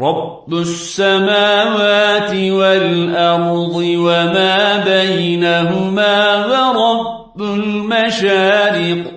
رب السماوات والأرض وما بينهما ورب المشارق